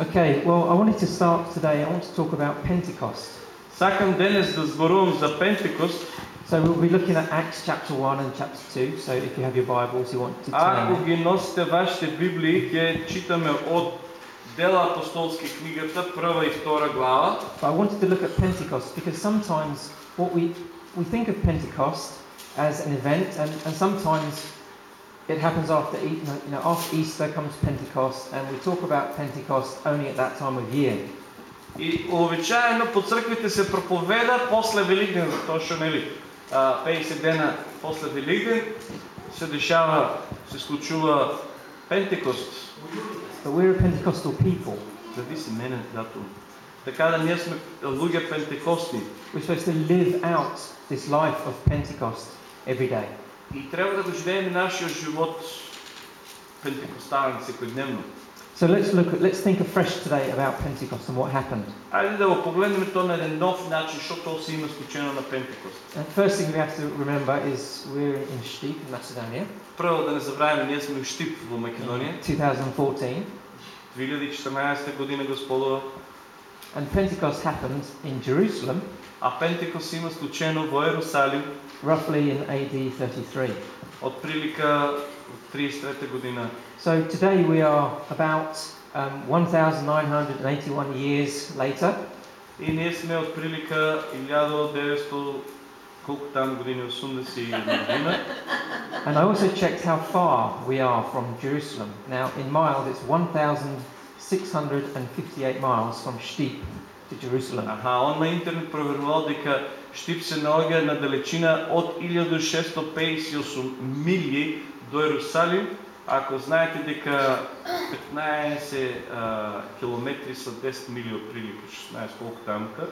Okay, well, I wanted to start today. I want to talk about Pentecost. Сакам денес да зборувам за Пентекост. So we'll be looking at Acts chapter 1 and chapter 2. So if you have your Bibles, you want to turn Ако there. ги носите вашите Библии, ќе читаме од Дела апостолски книгата, прва и втора глава. But I wanted to look at Pentecost because sometimes what we, we think of Pentecost as an event, and, and sometimes it happens after, E- you know, after Easter comes Pentecost, and we talk about Pentecost only at that time of year. И обичаено по црквите се проповеда после Великден, затоа што нели а, 50 дена после Великден се дешава, се случува Пентекост. But we're a Pentecostal people. Зависи мене датум. Така да ние сме луѓе пентекостни We're supposed to live out this life of Pentecost every day. и треба да го живееме нашиот живот пентекостален секојдневно. So let's look at, let's think afresh today about Pentecost and what happened. Ајде да го погледнеме тоа на еден нов начин, што тоа се има склучено на Пентекост. And first thing we have to remember is we're in Shtip, in Macedonia, Прво да не забравяме, ние сме у Штип во Македонија. 2014, 2014 година го сполува, and Pentecost happened in Jerusalem, а Пентекост има склучено во Ерусалим roughly in AD 33. од прилика 33 година. So today we are about um, 1,981 years later, И ние сме од прилика 1900 колку таму години 81 година. and I also checked how far we are from Jerusalem. Now, in miles, it's 1,658 miles from Shtip to Jerusalem. Аха, он на интернет проверувал дека Штип се наоѓа на далечина од 1658 милји до Ерусалим. Ако знаете дека 15 а, километри са 10 милии од прилика, 16 колку тамка,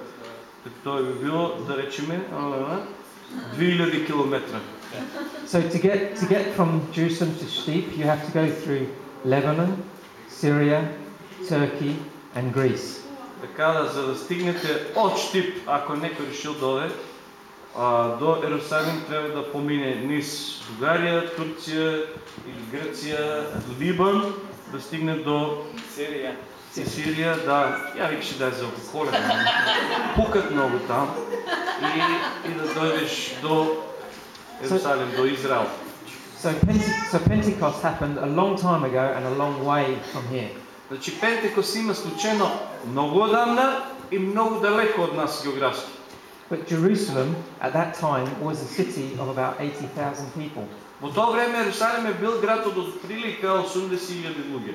така тоа би било, да речеме, а, 2000 километра. So to get to get from Jerusalem to Shtip, you have to go through Lebanon, Syria, Turkey, and Greece. Така за да стигнете од Штип, ако некој решил а, до Ерусалим треба да помине низ Бугарија, Турција или Грција, Либан, да стигне до Сирија. Сирија, да, ја викаше да е за околе, пукат многу там и, и да дојдеш до Ерусалим, до Израел. So, Pente- so Pentecost happened a long time ago and a long way from here. Znači Pentekos ima slučajno mnogo odavna i mnogo daleko od nas geografski. But Jerusalem at that time was a city of about 80,000 people. U to vreme Jerusalim je bil grad od otprilike 80.000 ljudi.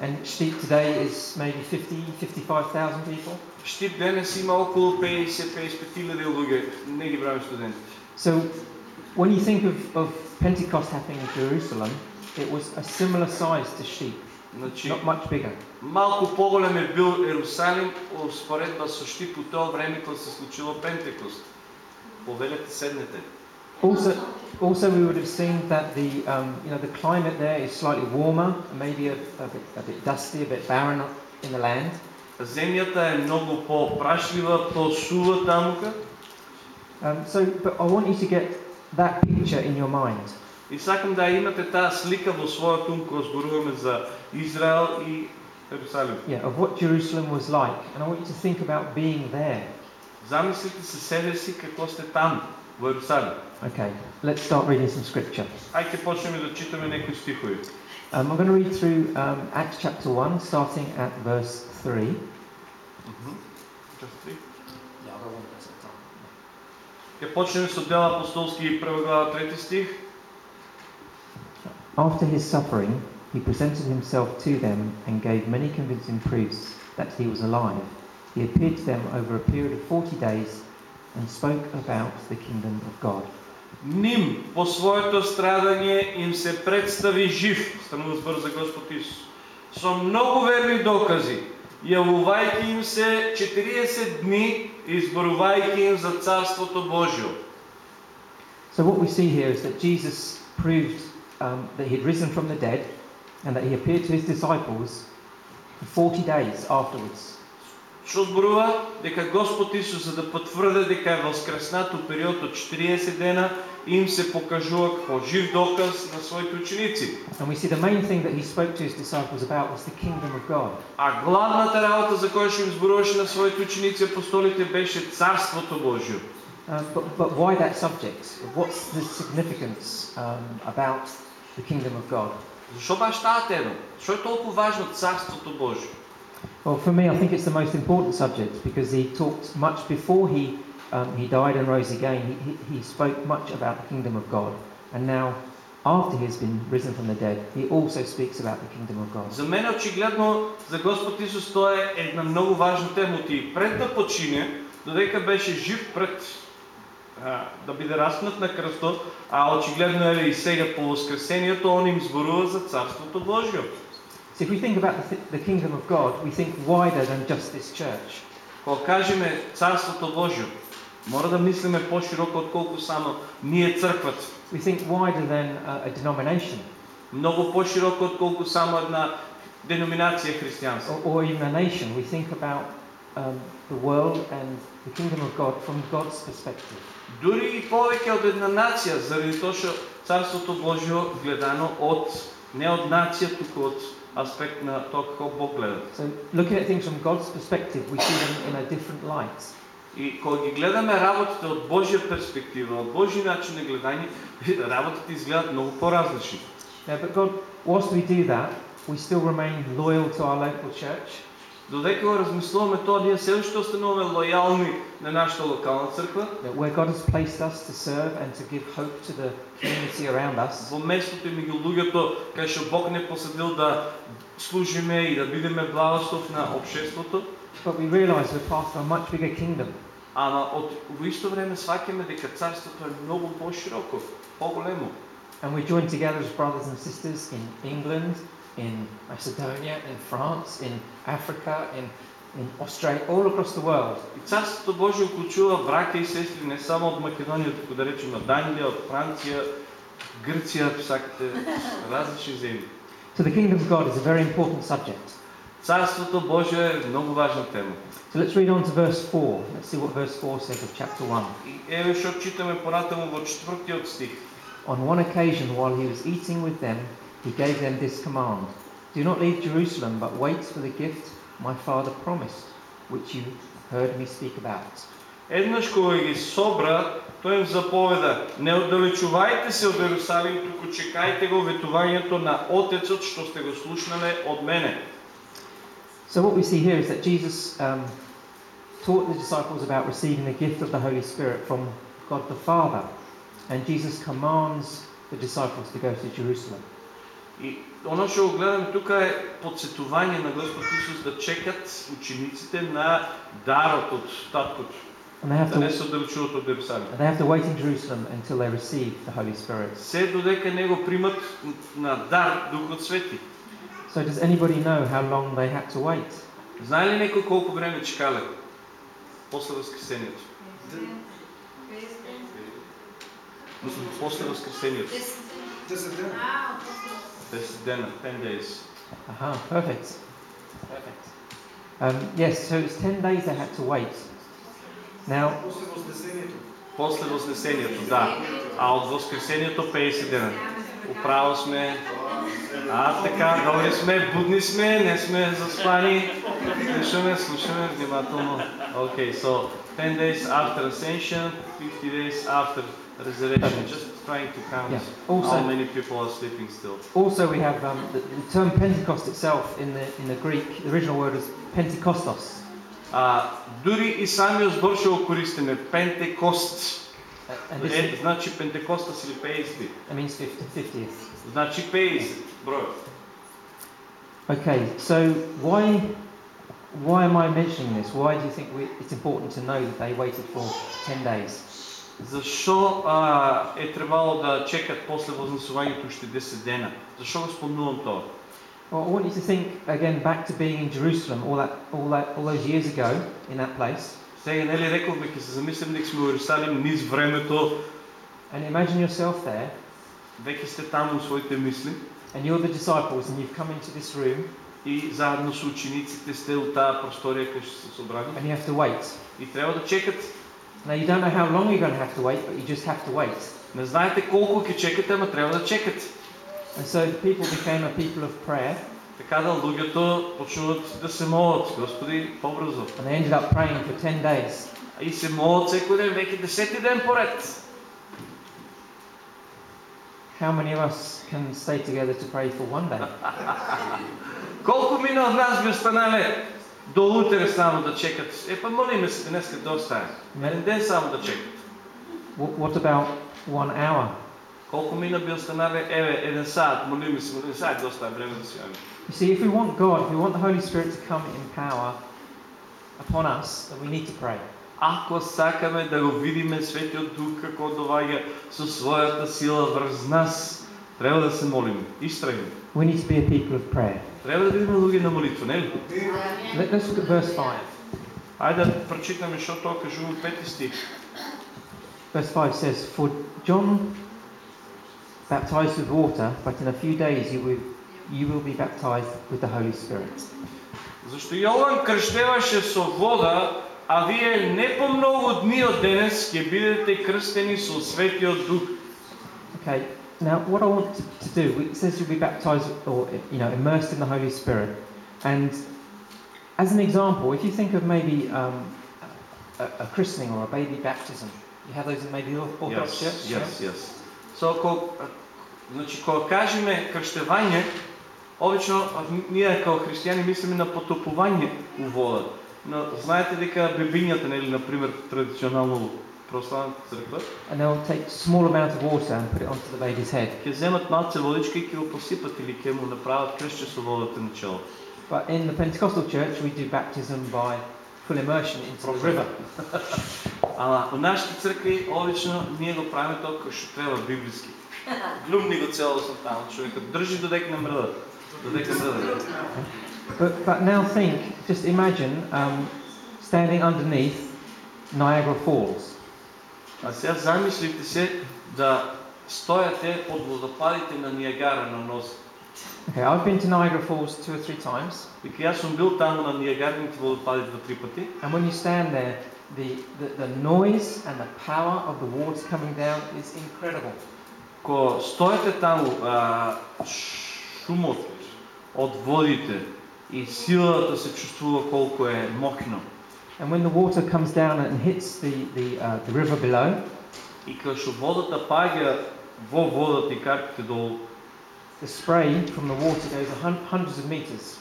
And Shtip today is maybe 50, 55,000 people. Shtip danas ima okolo 50-55.000 ljudi, neki pravi studenti. So when you think of, of Pentecost happening in Jerusalem, it was a similar size to Shtip. Значи, not much bigger. малку поголем е бил Ерусалим во споредба со Штип у тоа време кога се случило Пентекост. Повелете седнете. Also, also we would have seen that the, um, you know, the climate there is slightly warmer, maybe a, a, bit, a bit dusty, a bit barren in the land. Земјата е многу по-прашлива, по-сува. Um, so, but I want you to get that picture in your mind. И сакам да имате таа слика во својот ум кога зборуваме за Израел и Ерусалим. Yeah, of what Jerusalem was like. And I want you to think about being there. Замислите се себе си како сте таму, во Ерусалим. Okay, let's start reading some scripture. Ајде почнеме да читаме некои стихови. Um, I'm going to read through um, Acts chapter 1, starting at verse 3. Ќе почнеме со дела апостолски прва глава трети стих. After his suffering, he presented himself to them and gave many convincing proofs that he was alive. He appeared to them over a period of 40 days and spoke about the kingdom of God. Ним по своето страдање им се представи жив, станува збор за Господ Исус, со многу верни докази, јавувајќи им се 40 дни и зборувајќи им за Царството Божјо. So, what we see here is that Jesus proved um, that he had risen from the dead and that he appeared to his disciples for 40 days afterwards. Што зборува дека Господ Исус за да потврде дека е воскреснат у период од 40 дена им се покажува како жив доказ на своите ученици. And we see the main thing that he spoke to his disciples about was the kingdom of God. А главната работа за која што им зборуваше на своите ученици апостолите беше Царството Божјо. Um, but, but why that subject? What's the significance um, about the kingdom of God? Зашо баш таа тема? Што е толку важно Царството Божјо? Well, for me, I think it's the most important subject because he talked much before he, um, he died and rose again. He, he, he spoke much about the kingdom of God. And now, after he's been risen from the dead, he also speaks about the kingdom of God. За мене очигледно за Господ Исус тоа е една многу важна тема и пред да почине, додека беше жив пред а, да биде распнат на кръсто, а очигледно е и сега по Воскресението, он им зборува за Царството Божјо. So if we think about the, th- the kingdom of God, we think wider than just this church. Кажеме Царството Божјо, мора да мислиме пошироко отколку само ние црквата. We think wider than uh, a denomination Многу пошироко отколку само една деноминација христијанска. or, or even a nation. We think about um, the world and the kingdom of God from God's perspective. Дури и повеќе од една нација, заради тоа што Царството Божјо гледано од не од нација, туку од аспект на тоа како Бог гледа. So looking at things from God's perspective, we see them in a different light. И кога ги гледаме работите од Божја перспектива, од Божји начин на гледање, работите изгледат многу поразлични. Now, but God, whilst we do that, we still remain loyal to our local church. Додека го размислуваме тоа, ние се уште остануваме лојални на нашата локална црква, That where God has placed us to serve and to give hope to the community around us, во местото и меѓу луѓето кај што Бог не посадил да служиме и да бидеме благослов на општеството, but we realise we're part of a much bigger kingdom. ама од во исто време сваќаме дека царството е многу пошироко, поголемо. And we join together as brothers and sisters in England, in Macedonia, in France, in Africa, in, in Australia, all across the world. И царството Божие уклучува браќа и сестри не само од Македонија, туку да речеме од Англија, од Франција, Грција, ако сакате, различни земји. So the kingdom of God is a very important subject. Царството Божие е многу важна тема. So let's read on to verse 4. Let's see what verse 4 says of chapter 1. И еве што читаме понатаму во четвртиот стих. On one occasion, while he was eating with them, he gave them this command Do not leave Jerusalem, but wait for the gift my father promised, which you heard me speak about. Еднаш кога ги собра, тој им заповеда: Не оддалечувајте се од Ерусалим, туку чекајте го ветувањето на Отецот што сте го слушнале од мене. So, what we see here is that Jesus um, taught the disciples about receiving the gift of the Holy Spirit from God the Father. And Jesus commands the disciples to go to Jerusalem. И оно што го гледаме тука е подсетување на Господ Исус да чекат учениците на дарот од таткото, And they have да не to, and they have wait in Jerusalem until they receive the Holy Spirit. Се додека не го примат на дар Свети. So, does anybody know how long they had to wait? Знае ли некој колку време чекале после Воскресението? Мислам, после Воскресението. 10 дена, 10 days. Aha, perfect. Perfect. Um, yes, so it's 10 days they had to wait. Now, После Вознесението. После Вознесението, да. А од Воскресението 50 дена. Управо сме. А, така, добри сме, будни сме, не сме заспани. Слушаме, слушаме внимателно. Okay, so 10 days after ascension, 50 days after resurrection. Just trying to count Yeah. how Also- many people are sleeping still. also we have um, the, the term Pentecost itself in the, in the Greek, the original word is Pentekostos. А, дури и самиот збор што го користиме, Пентекост, Uh, And this е, значи Пентекостас или 50. it means 50, 50th. Значи 50 број. Okay, so why, why am I mentioning this? Why do you think we, it's important to know that they waited for 10 days? Зашо а, е требало да чекат после вознесувањето уште 10 дена? Зашо го спомнувам тоа? Well, I want you to think again back to being in Jerusalem all, that, all, that, all those years ago in that place. Сега нели рековме ќе се замислим дека сме во Иерусалим низ времето, And imagine yourself there, веќе сте таму во своите мисли and you're the disciples, and you've come into this room, и заедно со учениците сте у таа просторија кај што се собрани and you have to wait. и треба да чекат. Now, you don't know how long you're going to have to wait, but you just have to wait. Не знаете колко ќе чекате, ама трябва да чекате. And so the people became a people of prayer, Така да луѓето почнуваат да се молат, Господи, побрзо. and they ended up praying for 10 days. И се молат секој ден, веќе десети ден поред. How many of us can stay together to pray for one day? Колку мина од нас би останале до утре само да чекат. Е, па молиме се денеска доста е. Еден ден само да чекат. Wh- What about one hour? Колку мина би останале, еве, еден саат, молиме се, молиме се, ајде доста е време да си јавим. You see, if we want God, if we want the Holy Spirit to come in power upon us, then we need to pray. Ако сакаме да го видиме Светиот Дух како доаѓа со својата сила врз нас, треба да се молиме, истрајно. We need to be a people of prayer. Треба да бидеме луѓе на молитва, нели? Let, us look at verse 5. Ајде да прочитаме што тоа кажува пети стих. Verse 5 says, For John baptized with water, but in a few days you will, you will be baptized with the Holy Spirit. Зашто Јован крштеваше со вода, а вие не по многу дни од денес ќе бидете крстени со Светиот Дух. Okay, now what I want to, to do, it says you'll be baptized or, you know, immersed in the Holy Spirit. And as an example, if you think of maybe um, a, a christening or a baby baptism, you have those in maybe Orth- Orthodox Church? yeah? yes, yes. So, ако, значи, кога кажеме крштевање, обично а, ние како христијани мислиме на потопување у вода. Но знаете дека бебињата, нели, на пример, традиционално православната црква, And they'll take a small amount of water and put it onto the baby's head. ќе земат малце водичка и ќе го посипат или ќе му направат кршче со водата на чело. But in the Pentecostal church, we do baptism by full immersion into the river. Ама у нашите цркви обично ние го правиме тоа како што треба библиски. Глумни го целосно таму, човекот држи додека не мрда. Додека мрда. But, but now think, just imagine um, standing underneath Niagara Falls. А сега замислите се да стояте под водопадите на Ниагара на нос. Okay, I've been to Niagara Falls two or three times, and when you stand there, the, the, the noise and the power of the waters coming down is incredible. Ко стоите таму, а, шумот од водите и силата се чувствува колку е мокно. And when the water comes down and hits the, the, uh, the river below, И кога што водата паѓа во водата и карпите долу, the spray from the water goes a hun- hundreds of meters.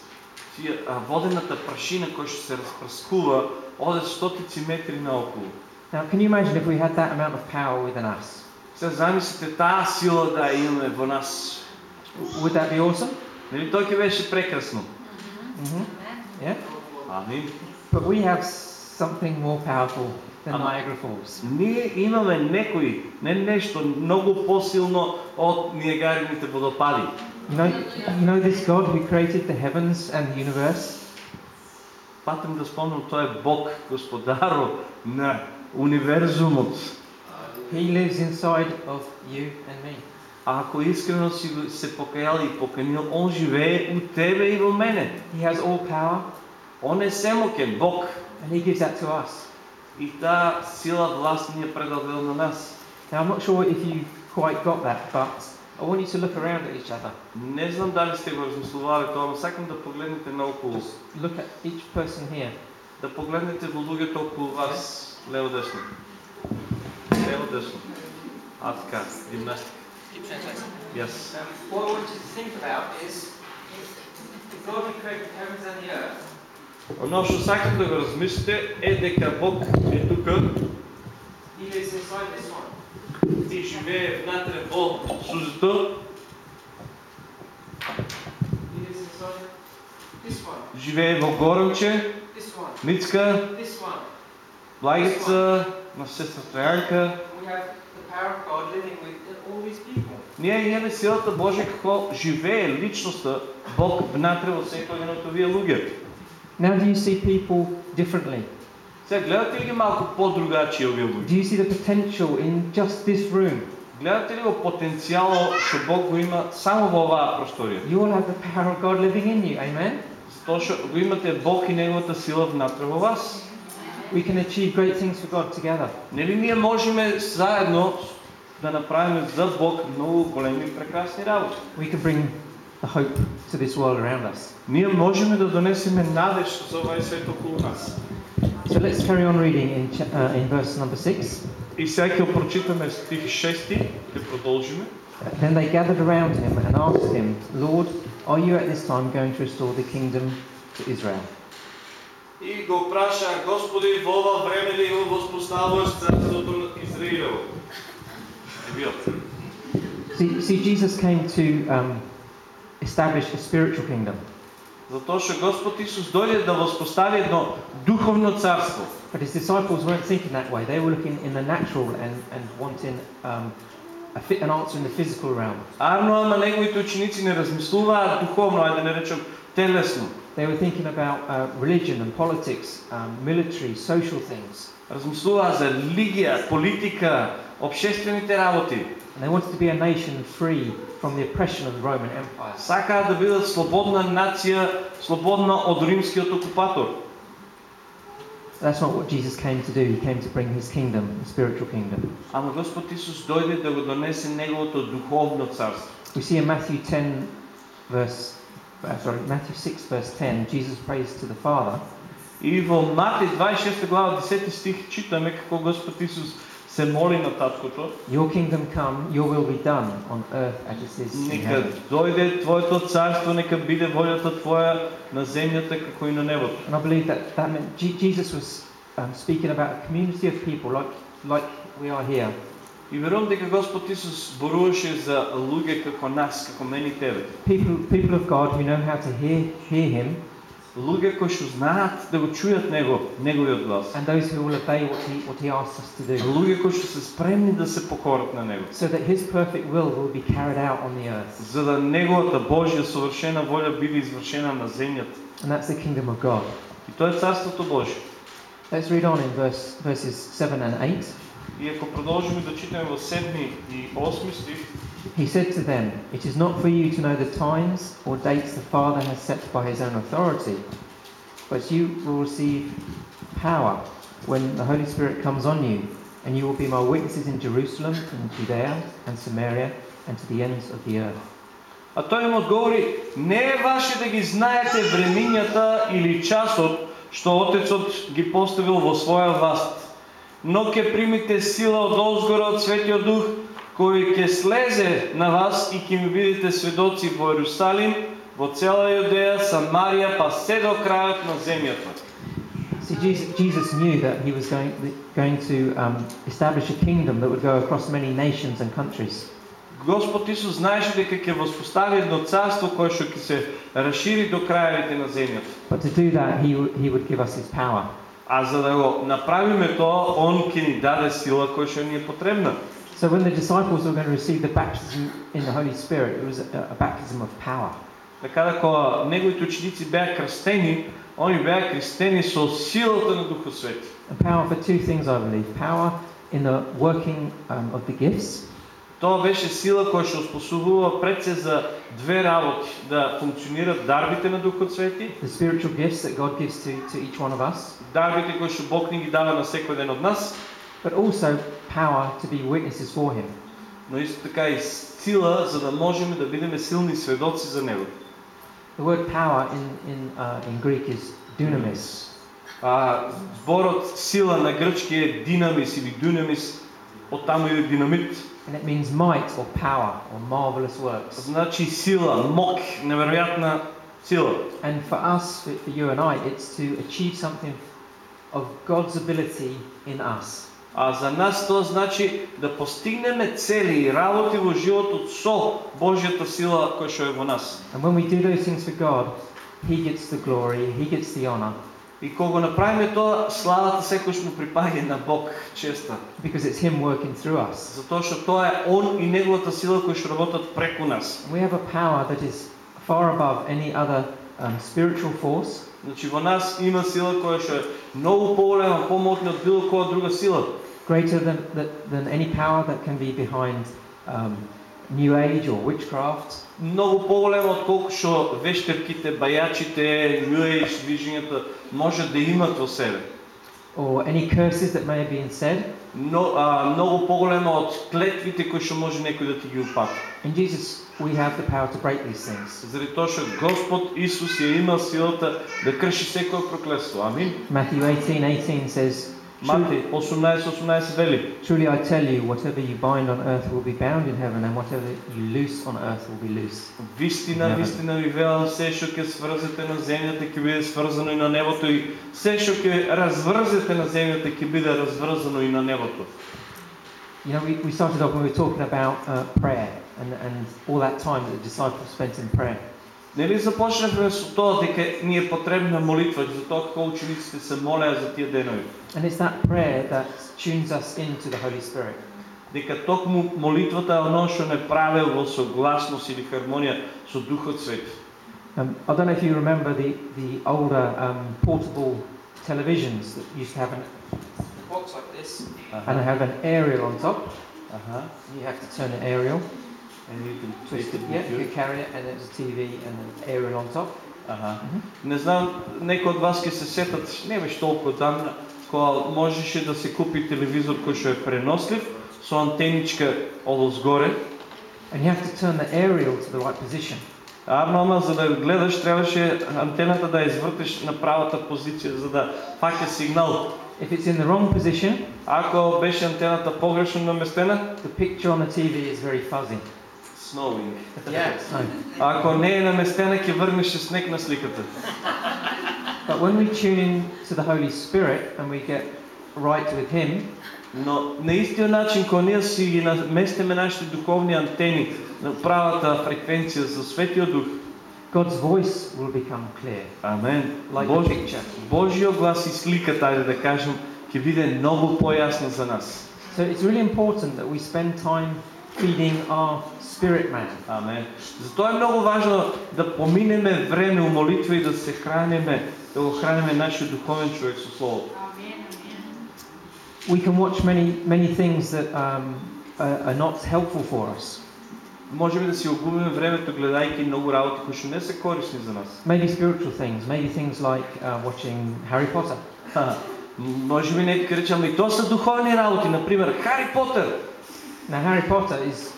тие а, водената прашина која што се распрскува оде стотици метри наоколу. Now, can you imagine if we had that amount of power within us? Се замислите таа сила да ја имаме во нас. Would that be awesome? Нели тоа ќе беше прекрасно. hmm Yeah? Амин. But we have something more powerful than Ама- Niagara Falls. Ние имаме некои, не нешто многу посилно од Ниагарините водопади. You know, you know this God who created the heavens and the universe? Патем да спомнам, тој е Бог, господаро на универзумот. He lives inside of you and me. А ако искрено си го- се покајал и поканил, он живее у тебе и во мене. He has all power Он е семокен, Бог. and He gives that to us. И таа сила власт ни е предадена на нас. Now, I'm not sure if you quite got that, but I want you to look around at each other. Не знам дали сте го размислували тоа, но сакам да погледнете наоколу. Just look at each person here. Да погледнете во луѓето околу вас, лево десно. Лево десно. А така, гимнастика. Yes. Um, what I want you to think about is if God who created the heavens and the earth, Едно, що сакам да го размислите, е дека Бог е тук и живее внатре во сузито. Живее во Горелче, Мицка, Лагица, на все състоянка. Ние имаме силата Божия какво живее личността Бог внатре във всеки един от овие луѓето. Now, do you see people differently? Сега гледате ли ги малку по-другачи овие луѓе? Do you see the potential in just this room? Гледате ли го потенцијалот што Бог го има само во оваа просторија? You all have the power of God living in you. Amen? Тоа што го имате Бог и неговата сила внатре во вас. We can achieve great things for God together. Нели ние можеме заедно да направим за Бог много големи и прекрасни работи. We can bring the hope to this world around us. Ние можем да донесеме надеж за ovaj свет около нас. So let's carry on reading in, cha- uh, in verse number 6. И сега ќе прочитаме стих 6, ќе продолжиме. Then they gathered around him and asked him, Lord, are you at this time going to restore the kingdom to Israel? И го праша, Господи, во ова време ли го воспоставуваш царството на Израилево? И бил. See, see Jesus came to um, establish a spiritual kingdom, Затоа што Господ Исус дојде да воспостави едно духовно царство. but his disciples weren't thinking that way. They were looking in the natural and, and wanting um, a fi- an answer in the physical realm. Арно, ама неговите ученици не размислуваат духовно, ајде да не речем телесно. They were thinking about uh, religion and politics, um, military, social things. Размислуваат за религија, политика, обшествените работи. And they wanted to be a nation free from the oppression of the Roman Empire. Сакаат да бидат слободна нација, слободна од римскиот окупатор. That's not what Jesus came to do. He came to bring his kingdom, the spiritual kingdom. Ама Господ Исус дојде да го донесе неговото духовно царство. We see in Matthew 10, verse, uh, sorry, Matthew 6, verse 10, Jesus prays to the Father. И во Матеј 26 глава 10 стих читаме како Господ Исус се моли на таткото. Your kingdom come, your will be done on earth as it is in Нека heaven. дојде Твоето царство, нека биде волјата Твоја на земјата како и на небото. And I believe that, that meant Je- Jesus was um, speaking about a community of people like, like we are here. И верувам дека Господ Исус зборуваше за луѓе како нас, како мене и тебе. People, people of God who know how to hear, hear him Луѓе кои што знаат да го чујат него, неговиот глас. and those who will obey what he, what he asks us to do. Луѓе кои што се спремни да се покорат на него. So that his perfect will will be carried out on the earth. За да неговата Божја совршена волја биде извршена на земјата. And that's the kingdom of God. И тоа е царството Божје. Let's read on in verse, verses 7 and 8. И ако продолжиме да читаме во 7 и 8 стих, He said to them, It is not for you to know the times or dates the Father has set by his own authority, but you will receive power when the Holy Spirit comes on you, and you will be my witnesses in Jerusalem, in Judea and Samaria, and to the ends of the earth. А тој им одговори, не е ваше да ги знаете времињата или часот што Отецот ги поставил во своја власт, но ќе примите сила од озгора од Светиот Дух, кој ќе слезе на вас и ќе ми бидете сведоци во Ерусалим, во цела Јудеја, Самарија, па се до крајот на земјата. See, Jesus, Jesus knew that he was going, going to um, establish a kingdom that would go across many nations and countries. Господ Исус знаеше дека ќе воспостави едно царство кое што ќе се расшири до крајовите на земјата. But to do that, he, he would give us his power. А за да го направиме тоа, Он ќе ни даде сила која што ни е потребна. So when the disciples were going to receive the baptism in the Holy Spirit, it was a, baptism of power. Така да неговите ученици беа крстени, они беа крстени со силата на Духот Свети. Power for two things, I believe. Power in the working um, of the gifts, Тоа беше сила која што способува пред се за две работи, да функционират дарбите на Духот Свети, the spiritual gifts that God gives to, to each one of us, дарбите кои што Бог ни ги дава на секој ден од нас, but also power to be witnesses for Him. но исто така и сила за да можеме да бидеме силни сведоци за него. The word power in, in, uh, in Greek is dunamis. А, зборот сила на грчки е динамис или дунамис, оттаму и динамит. And it means might or power or marvelous works. Значи сила, мок, невероятна сила. And for us, for for you and I, it's to achieve something of God's ability in us. А за нас тоа значи да постигнеме цели и работи во животот со Божјата сила која што е во нас. And when we do those things for God, He gets the glory, He gets the honour, И кога направиме тоа, славата секојаш му припаѓа на Бог, честа. because it's Him working through us. Затоа што тоа е Он и неговата сила кои што работат преку нас. We have a power that is far above any other um, spiritual force, Значи во нас има сила која што е многу поголема, помоćна од било која друга сила. greater than, than, than any power that can be behind um, New Age or witchcraft, Многу поголема од колку што вештерките, бајачите, New Age движењата можат да имат во себе. or any curses that may have been said. но, а, многу поголема од клетвите кои што може некој да ти ги упати. In Jesus, we have the power to break these things. Заради тоа што Господ Исус ја имал силата да крши секое проклетство. Амин. Matthew 18 18 says, Мати 18:18 вели: Truly I tell you, whatever you bind on earth will be bound in heaven, and whatever you loose on earth will be loose. Вистина, Небе. вистина ви велам, се што ќе сврзете на земјата ќе биде сврзано и на небото и се што ќе разврзете на земјата ќе биде разврзано и на небото. You know, we, we started off when we were talking about uh, prayer and, and all that time that the disciples spent in prayer. Нели започнавме со тоа дека ни е потребна молитва, за тоа како учениците се молеа за тие денови. And it's that prayer that tunes us into the Holy Spirit. Дека токму молитвата е оно што не прави во согласност или хармонија со Духот Свети. Um, I don't know if you remember the, the older um, portable televisions that used to have an, a box like this and have an aerial on top. Аха. You have to turn the aerial, And you can twist take it, it yeah, with you you. could carry it, and there's a TV and an aerial on top. Аха. Не знам, некои од вас ќе се сетат, не беше толку давно, кога можеше да се купи телевизор кој што е пренослив, со антеничка одозгоре. And you have to turn the aerial to the right position. Арно, ама за да гледаш, требаше антената да ја извртиш на правата позиција, за да фаќа сигнал. If it's in the wrong position, Ако беше антената погрешно наместена, the picture on the TV is very fuzzy. snowing. So, Ако не е наместена, ќе врнеше снег на сликата. but when we tune in to the Holy Spirit and we get right with Him, Но на истиот начин, кога ние си ги наместиме нашите духовни антени на правата фреквенција за Светиот Дух, God's voice will become clear, Амен. like Бож... the picture. Божиот глас и слика, тајде да кажем, ќе биде многу појасна за нас. So it's really important that we spend time feeding our spirit man. Амен. Затоа е многу важно да поминеме време у молитва и да се храниме, да го храниме нашиот духовен човек со Словото. We can watch many, many things that um, are, not helpful for us. Можеме да си го губиме времето гледајќи многу работи кои што не се корисни за нас. Maybe spiritual things, maybe things like uh, watching Harry Potter. Може би некој речеме и тоа се духовни работи, на пример Хари Потер. Now, Harry Potter is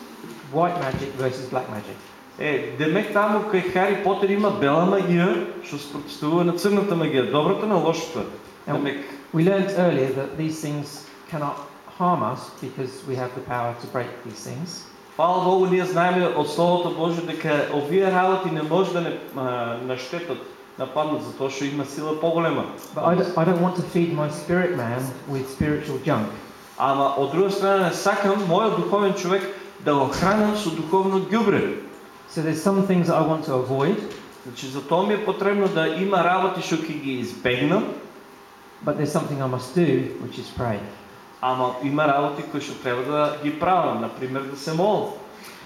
white magic versus black magic. Е, демек таму кај Хари Потер има бела магија што спротивува на црната магија, добрата на лошата. Ел. Демек We learned earlier that these things cannot harm us because we have the power to break these things. Фала Богу, ние знаеме од Словото Божие дека овие работи не може да не а, наштетат, нападнат, затоа што има сила поголема. But I don't, I don't want to feed my spirit man with spiritual junk. Ама од друга страна не сакам мојот духовен човек да го хранам со духовно ѓубре. So there's some things I want to avoid, Значи за тоа ми е потребно да има работи што ќе ги избегнам, but there's something I must do, which is pray. ама има работи кои што треба да ги правам, на пример да се молам.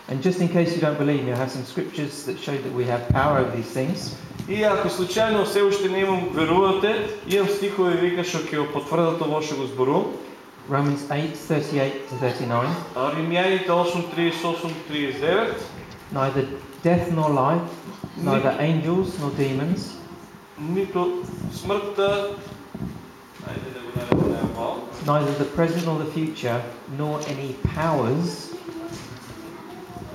And just in case you don't believe me, I have some scriptures that show that we have power over these things. И ако случајно се уште не имам верувате, имам стихови вика што ќе го потврдат ово што го зборувам. Romans 8, 38 to 39. Neither death nor life, neither Ni angels nor demons. Nito neither the present nor the future, nor any powers,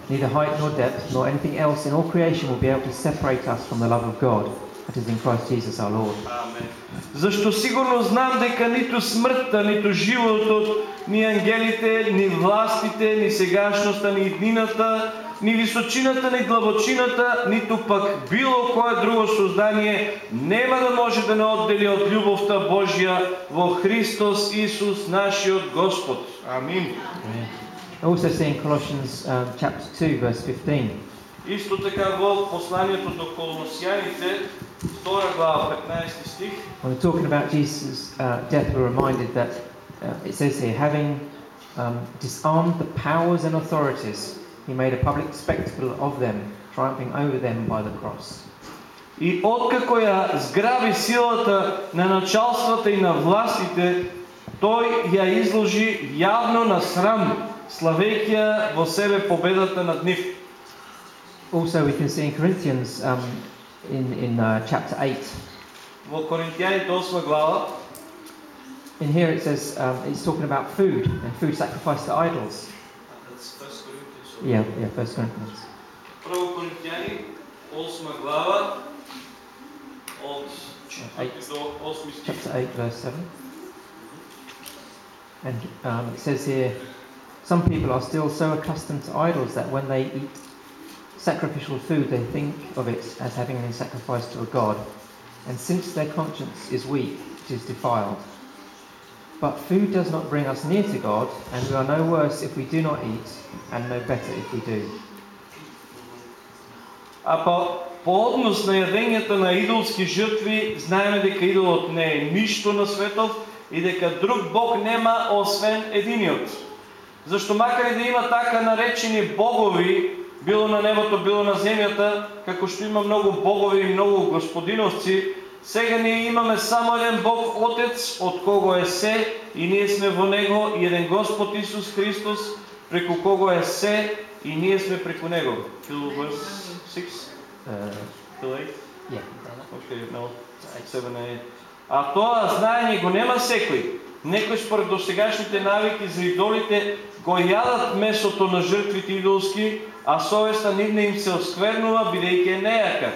neither height nor depth, nor anything else in all creation will be able to separate us from the love of God that is in Christ Jesus our Lord. Зашто сигурно знам дека ниту смртта, ниту животот, ни ангелите, ни властите, ни сегашноста, ни иднината, ни височината, ни длабочината, ниту пак било кое друго создание нема да може да не оддели од љубовта Божја во Христос Исус нашиот Господ. Амин. Also see in Colossians um, chapter 2, verse 15. Исто така во посланието до Колосјаните, 2 глава, 15 стих, When we're talking about Jesus' uh, death, we're reminded that uh, it says here, having um, disarmed the powers and authorities, he made a public spectacle of them, triumphing over them by the cross. И откако ја зграби силата на началствата и на властите, тој ја изложи јавно на срам, славејќи ја во себе победата над нив. Also, we can see in Corinthians um, in, in uh, chapter 8, Во Коринтијаните 8 глава, In here it says um, it's talking about food and food sacrificed to idols. Yeah, yeah, First Corinthians. Прво Коринтияни, 8 глава, от 4 до 8 стих. chapter 8, verse 7. And um, it says here, some people are still so accustomed to idols that when they eat sacrificial food, they think of it as having been sacrificed to a god. And since their conscience is weak, it is defiled. But food does not bring us near to God, and we are no worse if we do not eat, and no better if we do. А по, по однос на јадењето на идолски жртви, знаеме дека идолот не е ништо на светот и дека друг Бог нема освен единиот. Зашто макар и да има така наречени богови, било на небото, било на земјата, како што има многу богови и многу господиновци, сега ние имаме само еден Бог Отец, од кого е се и ние сме во Него, и еден Господ Исус Христос, преку кого е се и ние сме преку Него. Till verse 6? Uh, Till 8? yeah. Okay, no, 7 8. А тоа знаење го нема секој. Некој според досегашните навики за идолите го јадат месото на жртвите идолски, а совеста нивна им се осквернува, бидејќи е нејака.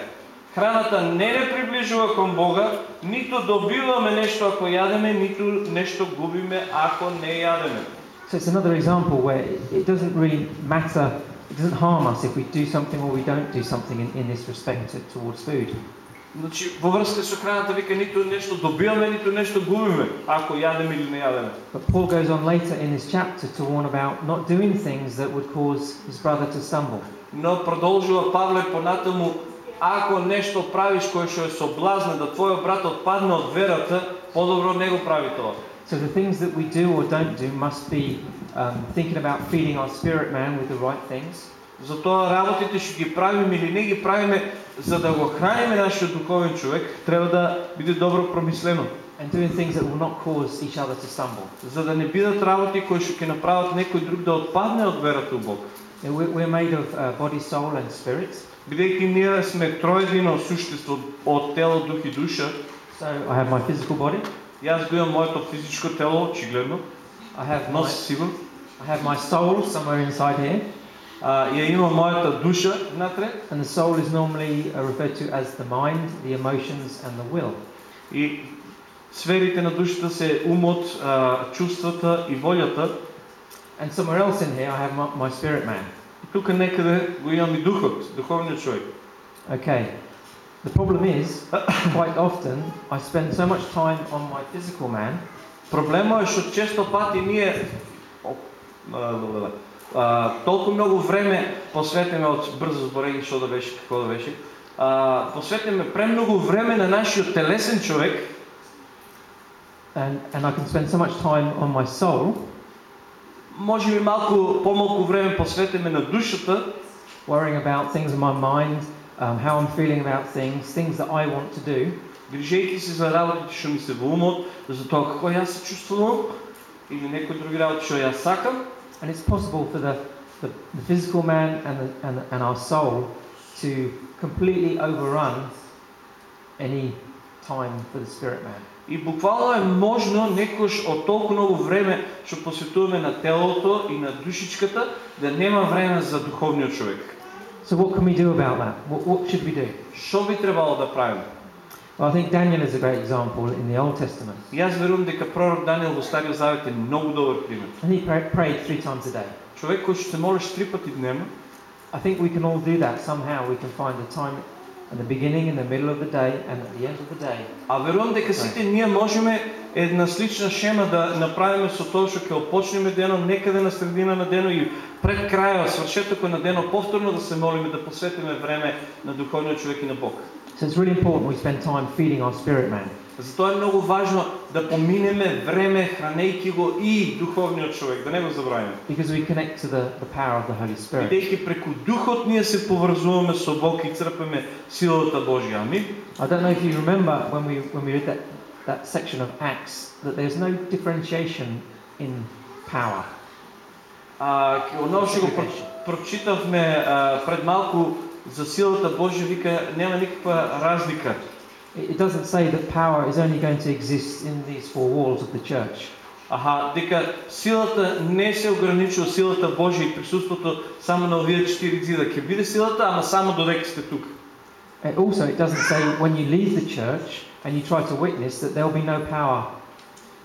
Храната не не приближува кон Бога, ниту добиваме нешто ако јадеме, ниту нешто губиме ако не јадеме. So it's another example where it doesn't really matter, it doesn't harm us if we do something or we don't do something in, in this respect to, towards food. Значи, во врска со храната вика ниту нешто добиваме, ниту нешто губиме, ако јадеме или не јадеме. But Paul goes on later in this chapter to warn about not doing things that would cause his brother to stumble. Но продолжува Павле понатаму, ако нешто правиш кое што е соблазна да твојот брат отпадне од верата, подобро не го прави тоа. So the things that we do or don't do must be um, thinking about feeding our spirit man with the right things. Затоа работите што ги правиме или не ги правиме за да го храниме нашиот духовен човек, треба да биде добро промислено. And doing things that will not cause each other to stumble. За да не бидат работи кои што ќе направат некој друг да отпадне од верата у Бог. We're, made of uh, body, soul, and spirit. Бидејќи ние сме троедино суштество од тело, дух и душа, So I have my physical body, јас го имам моето физичко тело, очигледно, I have my, I have my soul somewhere inside here, а, ја имам мојата душа внатре, and the soul is normally uh, referred to as the mind, the emotions, and the will. И сферите на душата се умот, а, чувствата и волјата. And somewhere else in here, I have my, my spirit man. И тука некаде го имам и духот, духовниот човек. Okay. The problem is, quite often, I spend so much time on my physical man Проблема е што често пати ние о, а, да, да, а, толку многу време посветиме од брзо зборење што да беше, какво да беше. А, посветиме премногу време на нашиот телесен човек and, and I can spend so much time on my soul, може би малку помалку време посветиме на душата, worrying about things in my mind, um, how I'm feeling about things, things that I want to do. грижејќи се за работите што ми се умот, за тоа како јас се чувствувам или некои други работи што јас сакам, And it's possible for the, the, the physical man and, the, and, and our soul to completely overrun any time for the spirit man. И буквално е можно некош од толку многу време што посветуваме на телото и на душичката, да нема време за духовниот човек. So what can we do about that? What, what should we do? Што би требало да правиме? Well, I think Daniel is a great example in the Old Testament. Јас верувам дека пророк Даниел во Стариот Завет е многу добар пример. And he pra- prayed three times a day. Човек кој што се молеше три пати дневно, I think we can all do that somehow. We can find a time at the beginning, in the middle of the day, and at the end of the day. а верувам дека сите ние можеме една слична шема да направиме со тоа што ќе опочнеме денот некаде на средина на денот и пред крајот, свршетокот на денот повторно да се молиме да посветиме време на духовниот човек и на Бог. So it's really important we spend time feeding our spirit man. Затоа е многу важно да поминеме време хранејќи го и духовниот човек, да не го забравиме. Because we connect to the, the power of the Holy Spirit. Бидејќи преку духот ние се поврзуваме со Бог и црпиме силата Божја. Амин. I don't know if you remember when we, when we read that, that section of Acts, that there's no differentiation in power. А, ке- оно што го про- прочитавме а, пред малку за силата Божја, вика нема никаква разлика It it doesn't say that power is only going to exist in these four walls of the church. Аха, дека силата не се ограничува силата Божия и присуството само на овие четири зида. Ќе биде силата, ама само додека сте тук. And also, it doesn't say when you leave the church and you try to witness that there'll be no power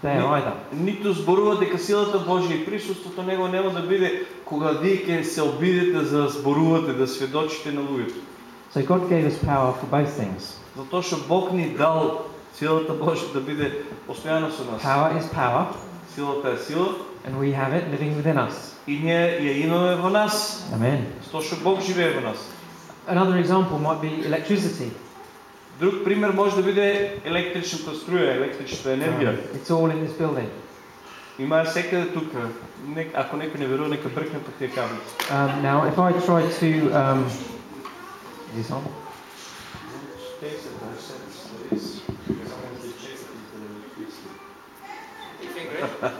either. Ниту зборува дека силата Божия и присуството него нема да биде кога вие ќе се обидете за да зборувате, да сведочите на луѓето. So God gave us power for both things. Затоа што Бог ни дал силата Божия да биде постојано со нас. Power is power, Силата е сила and we have it living within us. и ние ја имаме во нас, Amen. тоа што Бог живее во нас. Another example might be electricity. Друг пример може да биде електричната струја, електричната енергија. Um, it's all in this building. Има ја секаде тука. Нек, ако некој не верува, нека бркне по тие кабли. Um, now, if I try to. Um, is this on?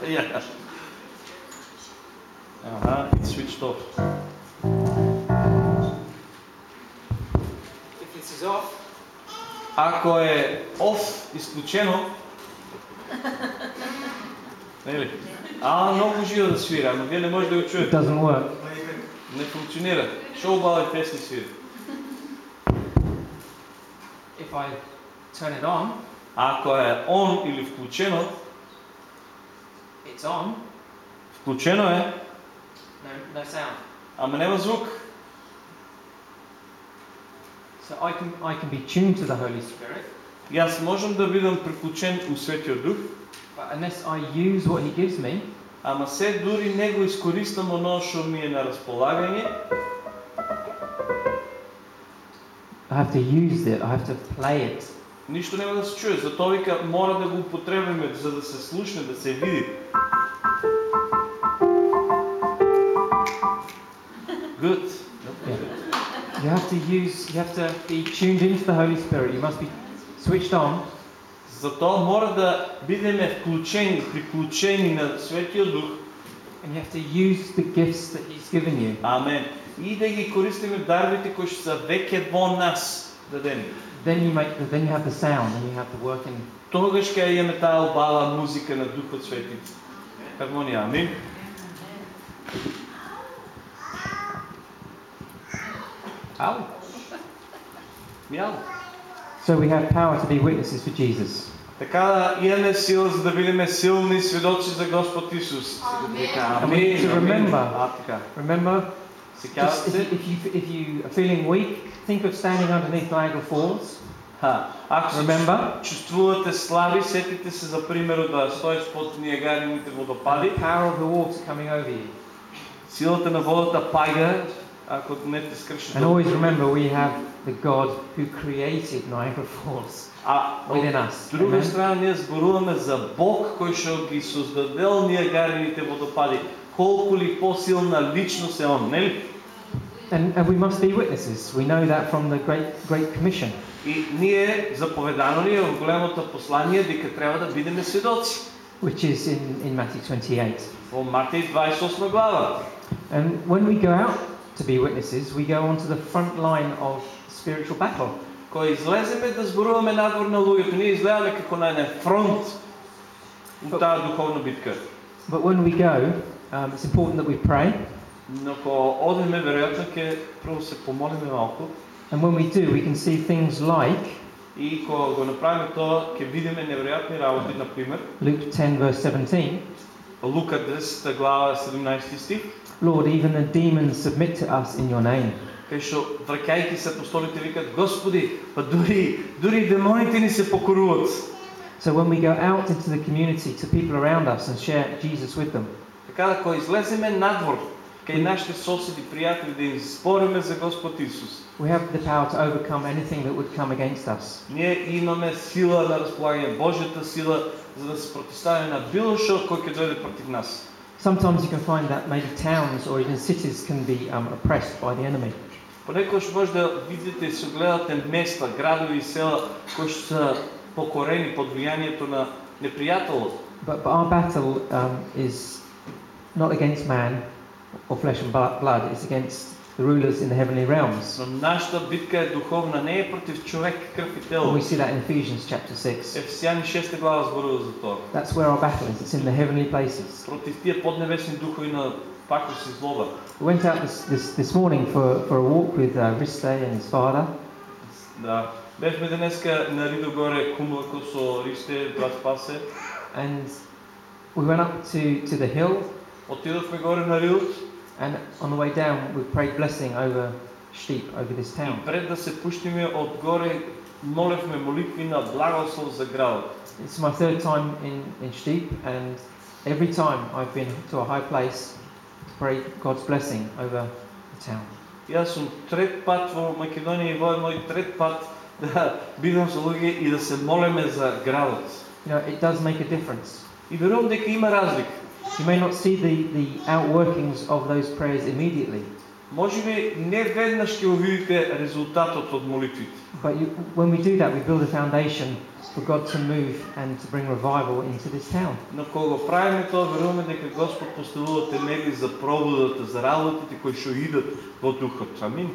yeah. Aha, it's switched off. If this is off, Ако е off, изключено, Нели? А, много живо да свира, но вие не можете да го чуете. doesn't work. Не функционира. Шо обави песни свири. If I turn it on, Ако е on или включено, it's on, включено е, no, no sound. ама нема звук. So I can, I can be tuned to the Holy Spirit, И аз можам да бидам приключен у Светиот Дух, but unless I use what He gives me, ама се дури не го искористам оно што ми е на располагање, I have to use it, I have to play it. ништо нема да се чуе. Затоа вика мора да го употребиме за да се слушне, да се види. Good. You have to use, you have to be tuned into the Holy Spirit. You must be switched on, Затоа мора да бидеме вклучени, приклучени на Светиот Дух. and you have to use the gifts that He's given you. Амен. И да ги користиме дарбите кои што се веќе во нас дадени. Then you make, the, then you have the sound, and you have the working. Тогаш ќе имаме таа убава музика на Духот Свети. Хармонија, амин. Ау. Мяу. So we have power to be witnesses for Jesus. Така да имаме сила за да бидеме силни сведоци за Господ Исус. Така, And we need to амин. remember. Remember, just if, if you if you are feeling weak, think of standing underneath Niagara Falls. Ако Remember, чувствувате слаби, сетите се за примерот да стоиш под Ниагарините водопади. the power of the water coming over you. Силата на водата паѓа And always remember, we have the God who created Niagara Falls within us. друга Amen? страна ние зборуваме за Бог кој што ги создадел Ниагарините водопади. Колку ли посилна личност е он, нели? And, and we must be witnesses. We know that from the Great Great Commission. И ние заповедано ни е во големото послание дека треба да бидеме сведоци. which is in, in Matthew 28. Во Матеј 28 глава. And when we go out to be witnesses, we go onto the front line of spiritual battle. Кога излеземе да зборуваме надвор на луѓето, ние изгледаме како на еден фронт у таа духовна битка. But when we go, um, it's important that we pray. Но кога одеме, веројатно ќе прво се помолиме малку And when we do, we can see things like и кога го направиме тоа, ќе видиме неверојатни работи, на пример, Luke 10, verse 17 Лука 10 глава 17 стих, Lord, even the demons submit to us in your name. кај што враќајќи се апостолите викат Господи, па дури дури демоните ни се покоруваат. So when we go out into the community to people around us and share Jesus with them, Така да кога излеземе надвор кај нашите соседи, пријатели да им збориме за Господ Исус, we have the power to overcome anything that would come against us. ние имаме сила на располагање, Божјата сила за да се протиставиме на било што кој ќе дојде против нас. Sometimes you can find that maybe towns or even cities can be um, oppressed by the enemy. Понекогаш може да видите и се гледате места, градови и села кои што се покорени под влијанието на непријателот. But, but our battle um, is not against man or flesh and bu- blood, it's against the rulers in the heavenly realms. Но нашата битка е духовна, не е против човек, кръв и And тело. we see that in Ephesians chapter 6. Ефесяни 6 глава зборува за тоа. That's where our battle is. It's in the heavenly places. Против тия поднебесни духови на пакост и злоба. We went out this, this, this morning for, for a walk with uh, Riste and his father. Да. Бевме денеска на Ридо горе кумлако со Ристе, брат Спасе. And we went up to, to the hill. Отидовме горе на Ридот And on the way down, we prayed blessing over Shtip, over this town. И пред да се пуштиме молевме молитви на благослов за градот. It's my third time in, in Shtip, and every time I've been to a high place to pray God's blessing over the town. Јас сум трет пат во Македонија и во мој трет пат да бидам со луѓе и да се молиме за градот. You know, it does make a difference. И верувам дека има разлика. You may not see the, the outworkings of those prayers immediately, Може би не веднаш ќе го видите резултатот од молитвите. but you, when we do that, we build a foundation for God to move and to bring revival into this town. Но кога го правиме тоа, веруваме дека Господ поставува темели за пробудата, за работите кои што идат во духот. Амин.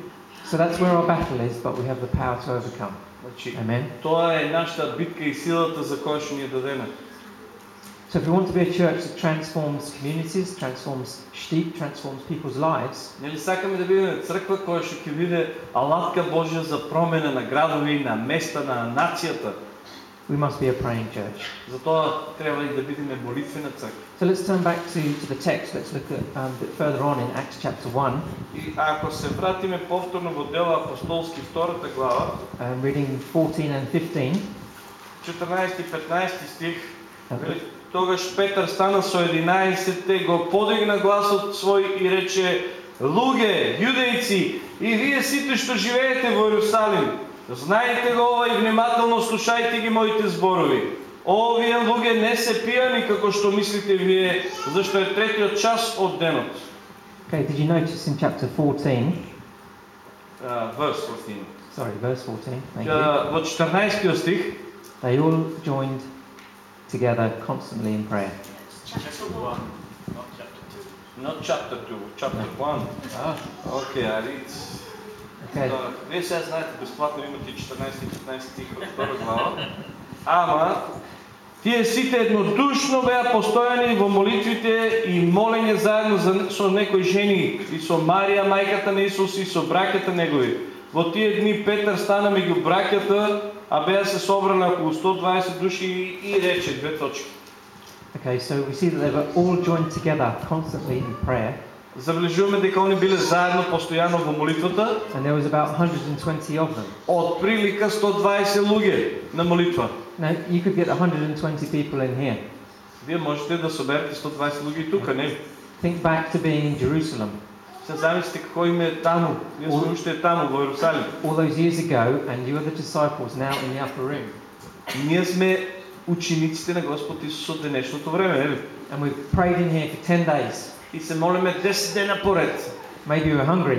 So that's where our battle is, but we have the power to overcome. Значи, Amen. тоа е нашата битка и силата за која што ни ја дадена. So if we want to be a church that transforms communities, transforms Shtip, transforms people's lives. We must be a praying church. So let's turn back to, to the text. Let's look at, um, a bit further on in Acts chapter 1. И. I'm um, reading 14 and 15. 14 и 15 стих. Тогаш Петар стана со 11 го подигна гласот свој и рече Луѓе, јудејци, и вие сите што живеете во Иерусалим, знаете го ова и внимателно слушајте ги моите зборови. Овие луѓе не се пијани како што мислите вие, зашто е третиот час од денот. Okay, did you notice in chapter 14, Uh, verse 14. sorry, verse 14, thank you, Ја, Во 14 стих, they all joined together constantly in prayer. Chapter 1, not chapter 2. not chapter 2, chapter 1. Ah, Okay, I read. okay. Вие сега знаете, безплатно имате 14 и 15 стих от втора глава. Ама, тие сите еднодушно беа постојани во молитвите и молење заедно за, со некои жени и со Марија, мајката на Исус и со браќата негови. Во тие дни Петар стана меѓу браќата, а беа се собрани околу 120 души и, рече две точки. Okay, so we see that they were all joined together constantly in prayer, Забележуваме дека они биле заедно постојано во молитвата, and there was about 120 of them. од прилика 120 луѓе на молитва. Now, you could get 120 people in here. Вие можете да соберете 120 луѓе тука, не? Think back to being in Jerusalem Се замислите како им е таму. Ние сме уште таму во Иерусалим. all those years ago, and you are the disciples now in the upper room. Ние сме учениците на Господ Исус од денешното време, нели? And we've prayed in here for 10 days. И се молиме 10 дена поред. Maybe you were hungry,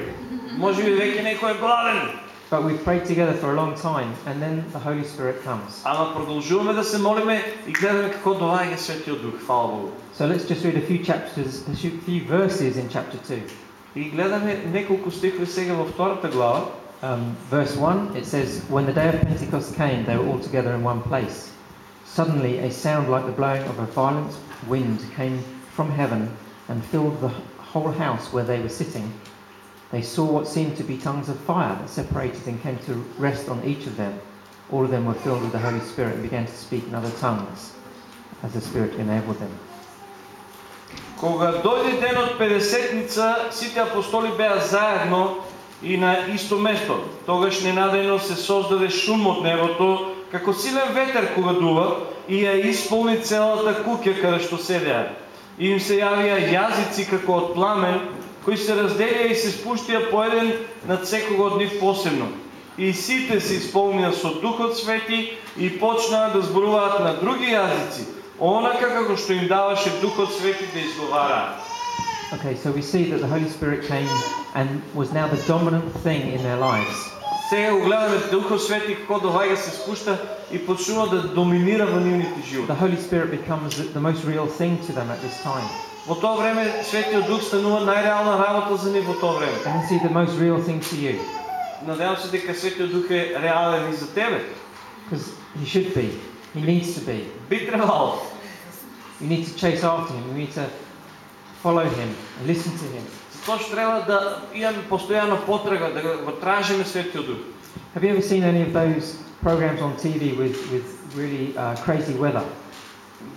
Може би веќе некој е гладен. but we've prayed together for a long time, and then the Holy Spirit comes. Ама продолжуваме да се молиме и гледаме како доаѓа Светиот Дух, фала Богу. So let's just read a few chapters, a few verses in chapter 2. И гледаме неколку стихови сега во втората глава. Um, verse 1, it says, When the day of Pentecost came, they were all together in one place. Suddenly, a sound like the blowing of a violent wind came from heaven and filled the whole house where they were sitting. They saw what seemed to be tongues of fire that separated and came to rest on each of them. All of them were filled with the Holy Spirit and began to speak in other tongues as the Spirit enabled them. Кога дојде денот Педесетница, сите апостоли беа заедно и на исто место. Тогаш ненадејно се создаде шум од небото, како силен ветер кога дува, и ја исполни целата куќа каде што седеа. И им се јавија јазици како од пламен, кои се разделија и се спуштија по еден над секого од нив посебно. И сите се исполнија со Духот Свети и почнаа да зборуваат на други јазици, онака како што им даваше Духот Свети да изговараат. Okay, so we see that the Holy Spirit came and was now the dominant thing in their lives. Сега го гледаме Духот Свети како доаѓа се спушта и почнува да доминира во нивните The животи. Holy Spirit becomes the, the most real thing to them at this time. Во тоа време Светиот Дух станува најреална работа за нив во тоа време. And is he the most real thing to you? Надевам се дека Светиот Дух е реален и за тебе. Because he should be. He needs to be. Требало. You need to chase after him. You need to follow him and listen to him. Што треба да имаме постојана потрага, да го тражиме Светиот Дух. Have you ever seen any of those programs on TV with, with really uh, crazy weather?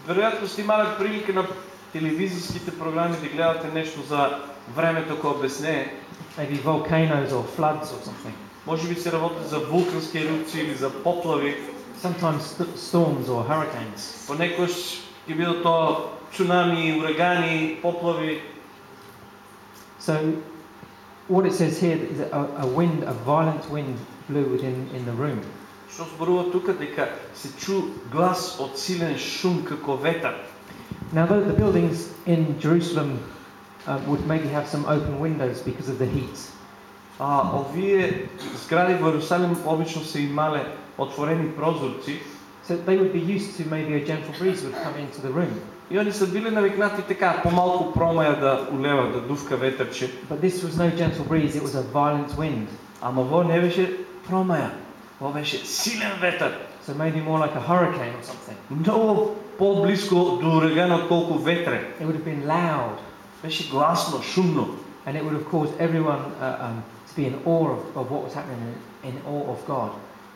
Веројатно сте имале прилика на телевизиските програми да гледате нешто за времето кое обяснее. Maybe volcanoes or floods or something. Може би се работи за вулкански ерупции или за поплави. Sometimes st- storms or hurricanes. Понекогаш ќе бидат тоа цунами, урагани, поплави. So, what it says here is that a, a wind, a violent wind, blew within in the room. Што зборува тука дека се чу глас од силен шум како ветар. Now, the, the buildings in Jerusalem uh, would maybe have some open windows because of the heat. А овие згради во Иерусалим обично се имале отворени прозорци So they would be used to maybe a gentle breeze would come into the room. и они се били навикнати така помалку промаја да улева, да дувка ветерче. But this was no gentle breeze, it was a violent wind. Ама во не беше промаја, во беше силен ветер. So maybe more like a hurricane or something. Многу поблиско до ураганот колку ветре. It would have been loud Беше гласно, шумно. and it would have caused everyone uh, um, to be in awe of, of what was happening, in, in awe of God.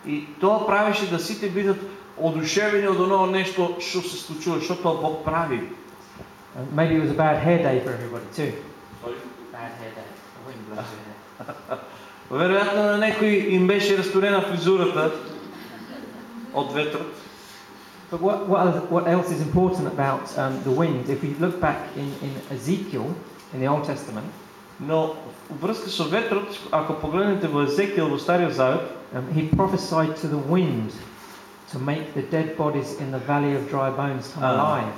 И тоа правеше да сите бидат одушевени од оноа нешто што се што тоа Бог прави. And maybe it was a bad hair day for everybody too. Bad hair day. The wind blows your hair. Веројатно на некои им беше растурена фризурата од ветрот. But what, what, what else is important about um, the wind? If we look back in, in Ezekiel, in the Old Testament, Но со ветрот, ако погледнете во Езекиел во Стариот Завет, um, he prophesied to the wind to make the dead bodies in the valley of dry bones come Ah. alive.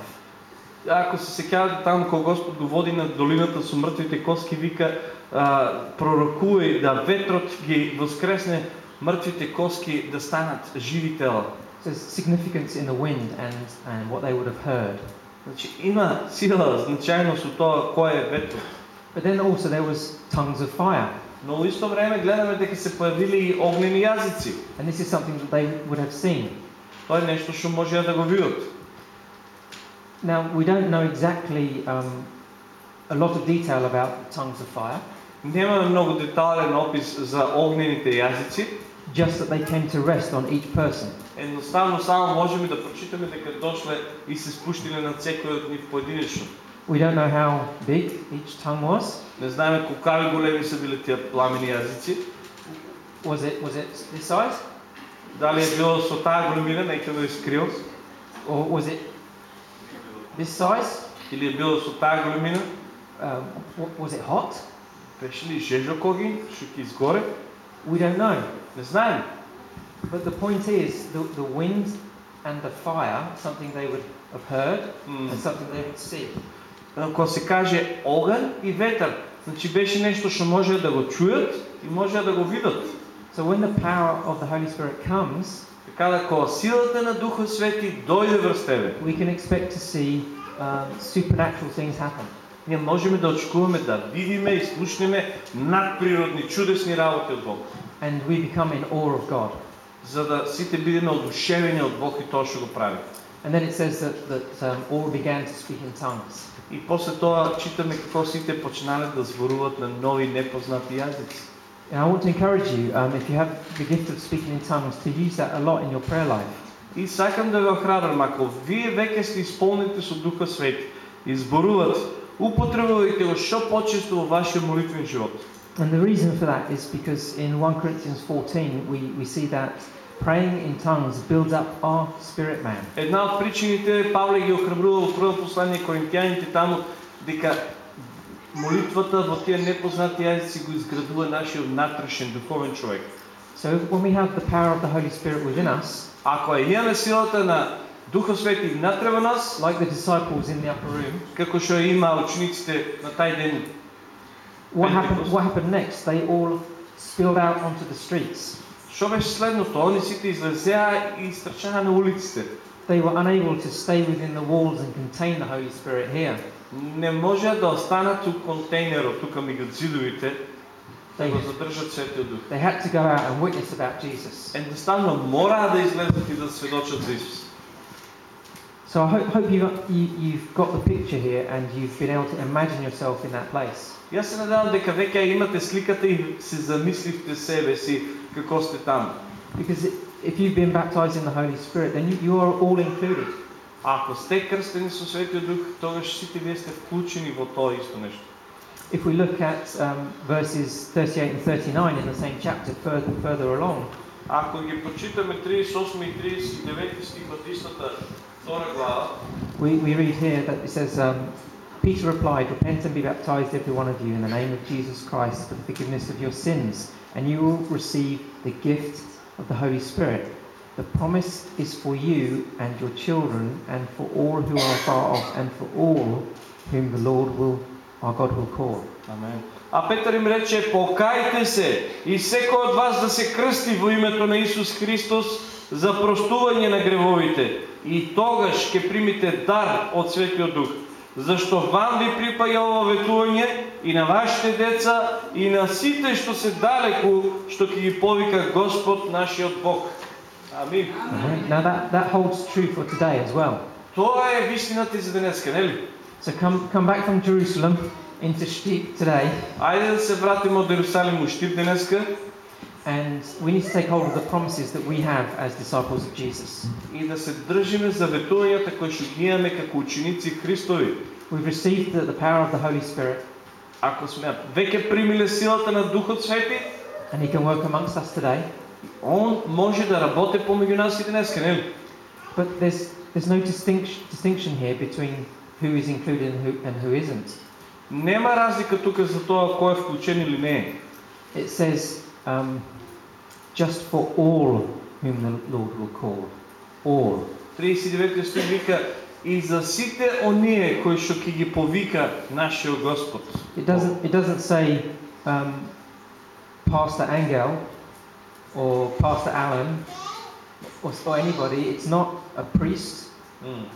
ако се сеќавате таму кога Господ го води на долината со мртвите коски, вика а, пророкувај да ветрот ги воскресне мртвите коски да станат живи тела. So there's significance in the wind and, and what they would have heard. Значи има сила значајно со тоа кој е ветрот. But then also there was tongues of fire. Но во исто време гледаме дека се појавили и огнени јазици. And this is something that they would have seen. Тоа е нешто што можеа да го видат. Now, we don't know exactly um, a lot of detail about tongues of fire, Немаме многу детален опис за огнените јазици. just that they came to rest on each person. Едноставно само можеме да прочитаме дека дошле и се спуштиле на секој од нив поединечно. We don't know how big each tongue was. Не знаеме колкави големи се биле тие пламени јазици. Was it was it this size, Дали е било со таа големина, нека да искрил, or was it this size? или е било со таа големина, Um, wa- was it hot? беше ли жежо коги, што ќе изгоре, We don't know. не знаеме. But the point is, the, the wind and the fire, something they would have heard М, and something they would see. Кога се каже оган и ветер, значи беше нешто што можеа да го чујат и можеа да го видат. So when the power of the Holy Spirit comes, Така да кога силата на Духот Свети дојде врз тебе, we can expect to see um, supernatural things happen. ние можеме да очекуваме да видиме и слушнеме надприродни чудесни работи од Бог. And we become in awe of God. За да сите бидеме одушевени од Бог и тоа што го прави. And then it says that, that um, all began to speak in tongues. И после тоа читаме како сите почнале да зборуваат на нови непознати јазици. And I want to encourage you, um, if you have the gift of speaking in tongues, to use that a lot in your prayer life. И сакам да ве охрабрам, ако вие веќе сте исполнети со Духа Свети и зборуват, употребувајте го што почесто во вашиот молитвен живот. And the reason for that is because in 1 Corinthians 14, we, we see that praying in tongues builds up our spirit man. Една од причините Павле ги охрабрува во прво послание Коринтијаните таму дека молитвата во тие непознати јазици го изградува нашиот натрешен духовен човек. So when we have the power of the Holy Spirit within us, Ако ја имаме силата на Духот Свети внатре во нас, like the disciples in the upper room, како што ја има учениците на тај ден, what happened, Pentecost. what happened next? They all spilled out onto the streets. што беше следното? Они сите излезеа и истрчаа на улиците. they were unable to stay within the walls and contain the Holy Spirit here. Не можеа да останат у контейнерот, тука меѓу зидовите, да They, го задржат Светиот Дух. they had to go out and witness about Jesus. Едноставно мораа да излезат и да сведочат за Исус. So I hope, hope you, you, you've got the picture here and you've been able to imagine yourself in that place. Јас се надевам дека веќе ја имате сликата и се замисливте себе си како сте таму. Because i- if you've been baptized in the Holy Spirit, then you, you are all included. А ако сте крстени со Светиот Дух, тогаш сите вие сте вклучени во тоа исто нешто. If we look at um, verses 38 and 39 in the same chapter further, further along, Ако ги прочитаме 38 и 39 стих од истата втора глава, we, we read here that it says, um, Peter replied, Repent and be baptized, every one of you, in the name of Jesus Christ for the forgiveness of your sins, and you will receive the gift of the Holy Spirit. The promise is for you and your children, and for all who are far off, and for all whom the Lord will, our God will call. Амен. А Петър им рече, покайте се и секој од вас да се крсти во името на Исус Христос за простување на гревовите и тогаш ќе примите дар од Светиот Дух. Зашто вам ви припаја ова ветување и на вашите деца и на сите што се далеку, што ќе ги повика Господ нашиот Бог. Амин. Now that, that holds true for today as well. Тоа е вистината и за денеска, нели? So come, come back from Jerusalem into Shtip today, Ајде да се вратиме од Иерусалим у Штип денеска and we need to take hold of the promises that we have as disciples of Jesus. и да се држиме за ветувањата кои што ги имаме како ученици Христови. We've received the, the power of the Holy Spirit, Ако сме веќе примиле силата на Духот Свети, and He can work amongst us today. Он може да работи помеѓу нас и денеска, нели? But there's, there's no distinction, distinction here between who is included and who, and who isn't. Нема разлика тука за тоа кој е вклучен или не е. It says, um, just for all whom the Lord will call. All. 39 стои вика и за сите оние кои што ќе ги повика нашиот Господ. It doesn't it doesn't say um, Pastor Angel or Pastor Alan or, or anybody. It's not a priest. Mm.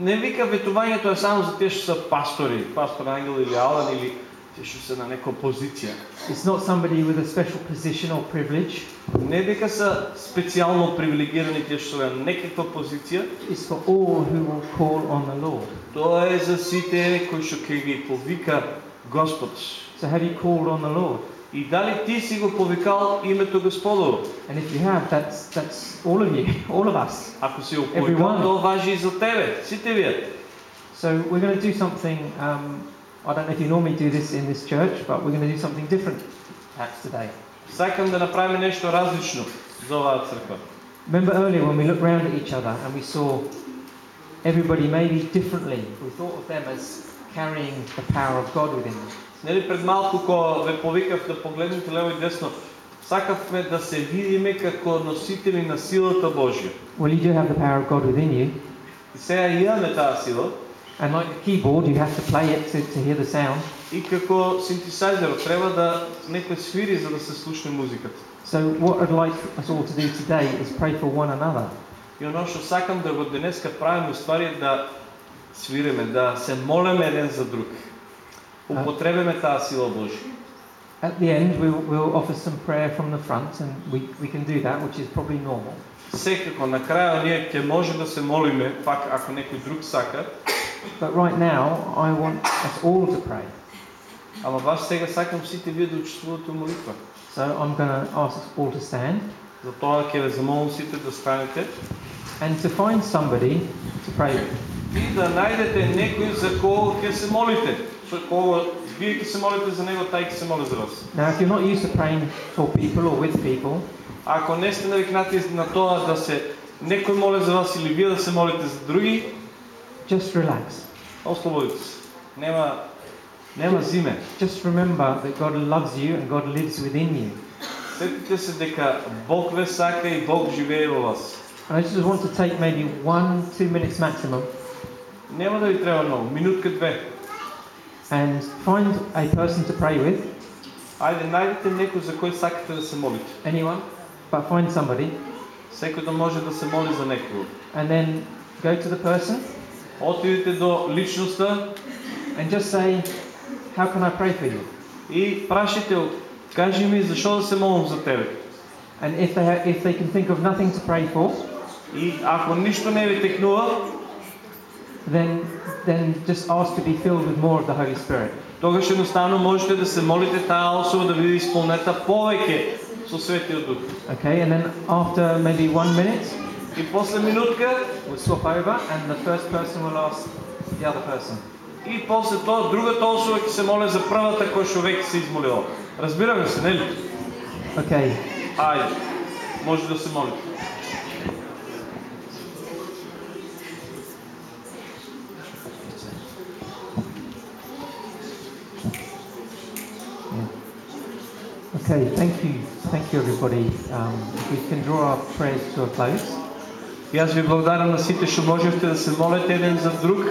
Не вика ветувањето е само за тие што са пастори, пастор Ангел или Алан или што се на некоја позиција. It's not somebody with a special position or privilege. Не дека се специјално привилегирани тие што се на некаква позиција, It's for all who will call on the Lord. Тоа е за сите кои што ќе ги повика Господ. So have you called on the Lord? И дали ти си го повикал името Господово? And if you have, that's, that's all of you, all of us. Ако си го повикал, тоа важи и за тебе, сите вие. So we're going to do something, um, I don't know if you normally do this in this church, but we're going to do something different perhaps today. Сакам да направиме нешто различно за оваа црква. Remember earlier when we looked round at each other and we saw everybody maybe differently. We thought of them as carrying the power of God within them. Нели пред малку кога ве повикав да погледнете лево и десно, сакавме да се видиме како носители на силата Божја. Well, you do have the power of God within you, И сега имаме таа сила and like the keyboard, you have to play it to, to hear the sound. и како синтесайзерот треба да некој свири за да се слушне музиката. So what I'd like us all to do today is pray for one another. И оно што сакам да го денеска правиме уствари е да свиреме, да се молеме еден за друг. Употребеме таа сила Божја. At the end, we'll, we'll offer some prayer from the front, and we, we can do that, which is probably normal. Секако на крај ние ќе може да се молиме, пак ако некој друг сака, But right now, I want us all to pray. ама вас сега сакам сите вие да учествувате во молитва. So I'm going to ask us all to stand Затоа ќе ве замолам сите да станете and to find somebody to pray with. и да најдете некој за кого ќе се молите. Со кого вие ќе се молите за него, тај ќе се моли за вас. Now, if you're not used to praying for people or with people, Ако не сте навикнати на тоа да се некој моли за вас или вие да се молите за други, just relax. ослободите се. Нема нема зиме. Just remember that God loves you and God lives within you. Сетите се дека Бог ве сака и Бог живее во вас. And I just want to take maybe one, two minutes maximum Нема да ви треба многу, минутка две. and find a person to pray with. Ајде, најдете некој за кој сакате да се молите. Anyone? But find somebody Секој да може да се моли за некого. and then go to the person Отидете до личноста and just say, How can I pray for you? и прашите кажи ми зашо да се молам за тебе. And if they, ha- if they can think of nothing to pray for, И ако ништо не ви текнува, then, then just ask to be filled with more of the Holy Spirit. тогаш едноставно можете да се молите таа особа да биде исполнета повеќе со Светиот Дух. Okay, and then after maybe one minute, И после минутка, we'll swap over and the first person will ask the other person. и после тоа другата особа ќе се моле за првата која што веќе се измолила. Разбираме се, нели? Okay, Ајде, може да се молите. okay, thank you, thank you everybody. Um, we can draw our prayers to a close. И аз ви благодарам на сите што можевте да се молите еден за друг.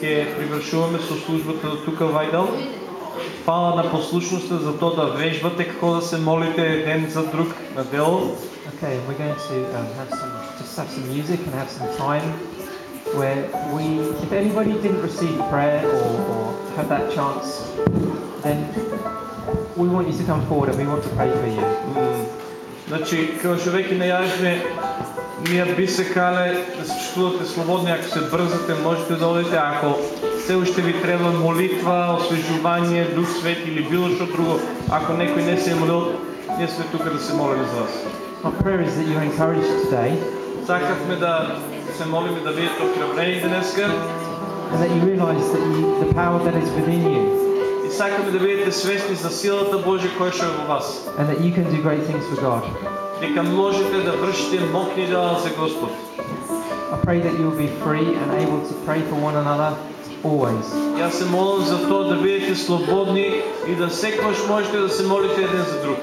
Ќе привршуваме со службата до тука Вајдал. Фала на послушноста за тоа да вежбате како да се молите еден за друг на дело. Okay, we're going to um, have some, just have some music and have some time where we, if anybody didn't receive prayer or, or have that chance, then we want you to come forward and we want to pray for you. М, Значи, како што веќе најавивме, ние би се кале да се чувствувате слободни, ако се брзате, можете да одите, ако се уште ви треба молитва, освежување, Дух Свет или било што друго, ако некој не се е молил, ние сме тука да се молиме за вас. Our prayer is that you're encouraged today. Сакавме да се молиме да бидете охрабрени денеска and that you realize that you, the power that is within you сакаме да бидете свесни за силата Божја која што е во вас. and that you can do great things for God. Дека можете да вршите мокни дела за Господ. I pray that you'll be free and able to pray for one another always. Јас се молам за тоа да бидете слободни и да секогаш можете да се молите еден за друг.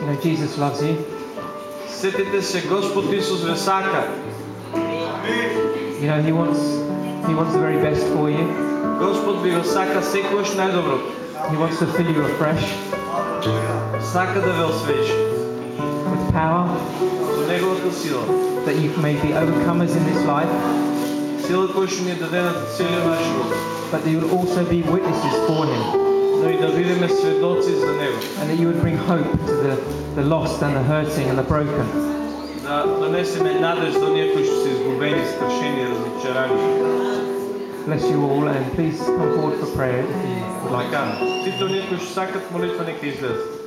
You know, Jesus loves you. Сетете се Господ Исус ве сака. You know, He wants, He wants the very best for you. Господ ви го сака секогаш најдоброто. He wants to fill you afresh Сака да ве освежи with power со неговата сила. that you may be overcomers in this life, Сила која што ни е дадена за целиот наш живот. but that you will also be witnesses for Him Но и да бидеме сведоци за него. and that you would bring hope to the, the lost and the hurting and the broken. Да донесеме надеж до оние кои што се изгубени, страшени, разочарани. Bless you all and please come forward for prayer if you would like. Така, сите оние кои што сакат молитва нека излезат.